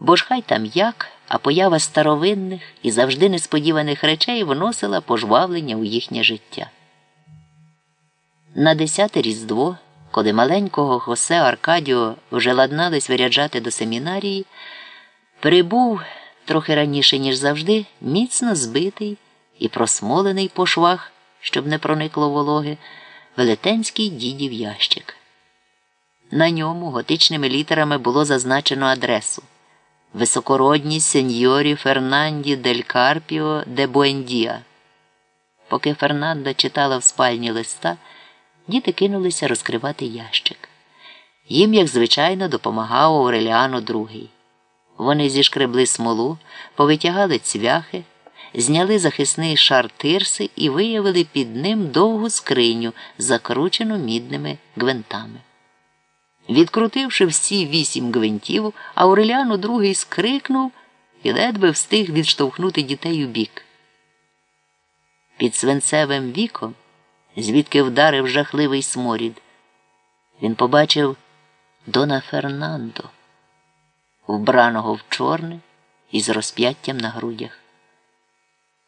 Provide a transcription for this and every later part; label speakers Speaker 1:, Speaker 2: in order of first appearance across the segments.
Speaker 1: Бо ж хай там як, а поява старовинних і завжди несподіваних речей вносила пожвавлення у їхнє життя. На десяте різдво, коли маленького Хосе Аркадіо вже ладнались виряджати до семінарії, прибув трохи раніше, ніж завжди, міцно збитий і просмолений по швах, щоб не проникло вологи, велетенський дідів ящик. На ньому готичними літерами було зазначено адресу високородні сеньорі Фернанді дель Карпіо де Буендія. Поки Фернанда читала в спальні листа, діти кинулися розкривати ящик. Їм, як звичайно, допомагав Ореліано II. Вони зішкребли смолу, повитягали цвяхи, зняли захисний шар тирси і виявили під ним довгу скриню, закручену мідними гвинтами. Відкрутивши всі вісім гвинтів, Ауреліано другий скрикнув і ледве встиг відштовхнути дітей у бік. Під свинцевим віком, звідки вдарив жахливий сморід, він побачив Дона Фернандо, вбраного в чорне і з розп'яттям на грудях.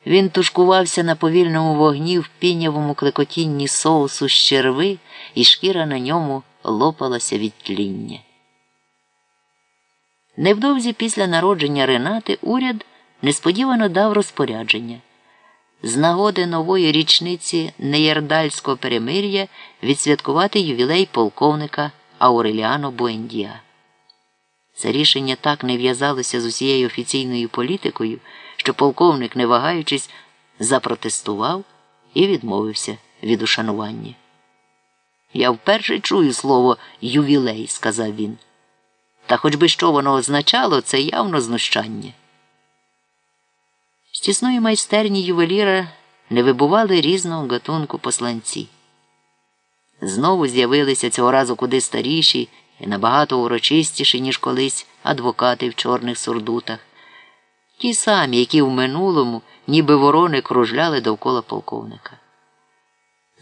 Speaker 1: Він тушкувався на повільному вогні в пінявому клекотінні соусу з черви, і шкіра на ньому лопалася від тління. Невдовзі після народження Ренати уряд несподівано дав розпорядження. З нагоди нової річниці неєрдальського перемир'я відсвяткувати ювілей полковника Ауреліано Буендія. Це рішення так не в'язалося з усією офіційною політикою, що полковник, не вагаючись, запротестував і відмовився від ушанування. Я вперше чую слово ювілей, сказав він. Та хоч би що воно означало, це явно знущання. З тісної майстерні ювеліра не вибували різного гатунку посланці. Знову з'явилися цього разу куди старіші і набагато урочистіші, ніж колись, адвокати в чорних сурдутах. Ті самі, які в минулому, ніби ворони кружляли довкола полковника.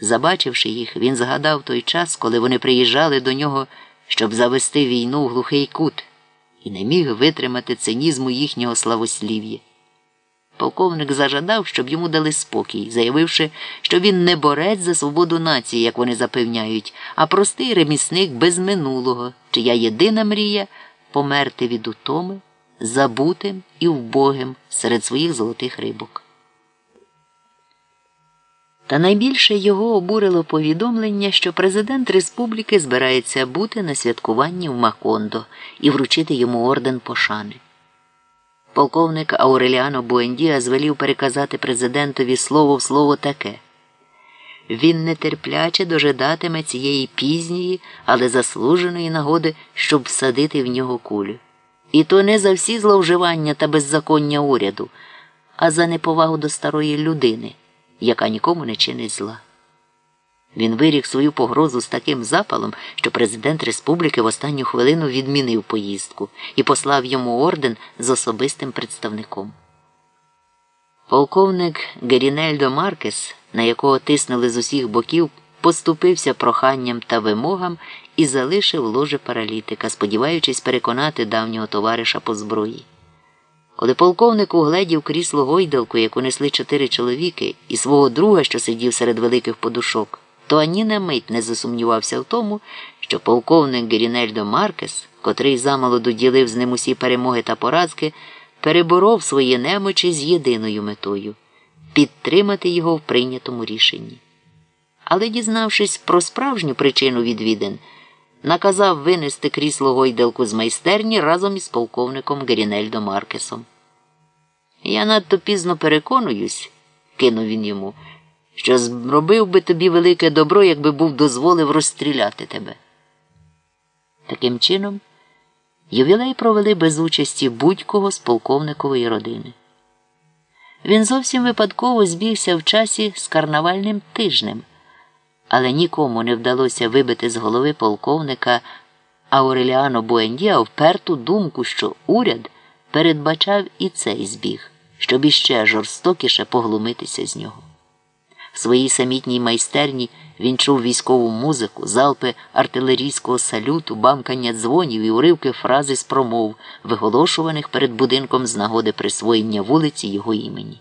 Speaker 1: Забачивши їх, він згадав той час, коли вони приїжджали до нього, щоб завести війну в глухий кут, і не міг витримати цинізму їхнього славослів'я. Полковник зажадав, щоб йому дали спокій, заявивши, що він не борець за свободу нації, як вони запевняють, а простий ремісник без минулого, чия єдина мрія померти від утоми, забутим і вбогим серед своїх золотих рибок. Та найбільше його обурило повідомлення, що президент республіки збирається бути на святкуванні в Макондо і вручити йому орден пошани. Полковник Ауреліано Буендіа звелів переказати президентові слово в слово таке. Він нетерпляче дожидатиме цієї пізньої, але заслуженої нагоди, щоб всадити в нього кулю. І то не за всі зловживання та беззаконня уряду, а за неповагу до старої людини яка нікому не чинить зла. Він виріг свою погрозу з таким запалом, що президент республіки в останню хвилину відмінив поїздку і послав йому орден з особистим представником. Полковник Герінельдо Маркес, на якого тиснули з усіх боків, поступився проханням та вимогам і залишив ложе паралітика, сподіваючись переконати давнього товариша по зброї. Коли полковник угледів крісло гойдалку, яку несли чотири чоловіки, і свого друга, що сидів серед великих подушок, то ані на мить не засумнівався в тому, що полковник Герінельдо Маркес, котрий замолоду ділив з ним усі перемоги та поразки, переборов свої немочі з єдиною метою підтримати його в прийнятому рішенні. Але, дізнавшись про справжню причину відвідин, наказав винести крісло гойдалку з майстерні разом із полковником Герінельдо Маркесом. Я надто пізно переконуюсь, кинув він йому, що зробив би тобі велике добро, якби був дозволив розстріляти тебе. Таким чином, ювілей провели без участі будь-кого з полковникової родини. Він зовсім випадково збігся в часі з карнавальним тижнем але нікому не вдалося вибити з голови полковника Ауреліано Буендіа вперту думку, що уряд передбачав і цей збіг, щоб іще жорстокіше поглумитися з нього. В своїй самітній майстерні він чув військову музику, залпи артилерійського салюту, бамкання дзвонів і уривки фрази з промов, виголошуваних перед будинком з нагоди присвоєння вулиці його імені.